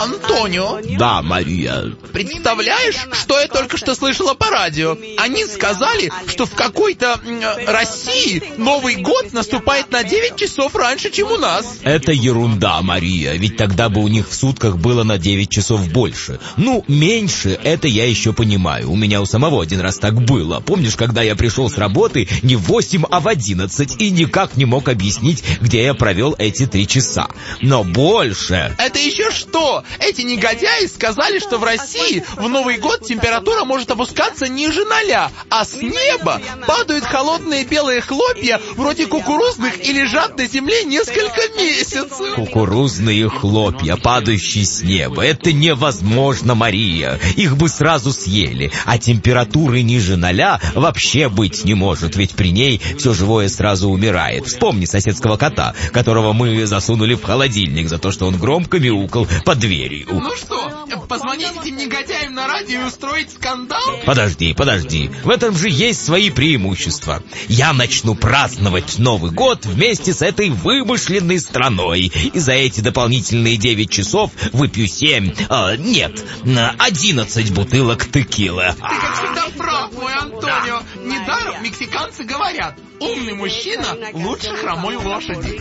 Антонио, Да, Мария. представляешь, что я только что слышала по радио? Они сказали, что в какой-то России Новый год наступает на 9 часов раньше, чем у нас. Это ерунда, Мария, ведь тогда бы у них в сутках было на 9 часов больше. Ну, меньше, это я еще понимаю. У меня у самого один раз так было. Помнишь, когда я пришел с работы не в 8, а в 11 и никак не мог объяснить, где я провел эти три часа. Но больше... Это еще что? Эти негодяи сказали, что в России в Новый год температура может опускаться ниже ноля, а с неба падают холодные белые хлопья вроде кукурузных и лежат на земле несколько месяцев. Кукурузные хлопья, падающие с неба. Это невозможно, Мария. Их бы сразу съели. А температуры ниже ноля вообще быть не может, ведь при ней все живое сразу умирает. Вспомни соседского кота, которого мы засунули в холодильник за то, что он громко мяукал под дверью. Ну что, позвонить этим негодяям на радио и устроить скандал? Подожди, подожди. В этом же есть свои преимущества. Я начну праздновать Новый год вместе с этой вымышленной страной. И за эти дополнительные 9 часов выпью 7, а, нет, на 11 бутылок текила. Ты, как всегда, прав, мой Антонио. Недаром мексиканцы говорят, умный мужчина лучше хромой лошади.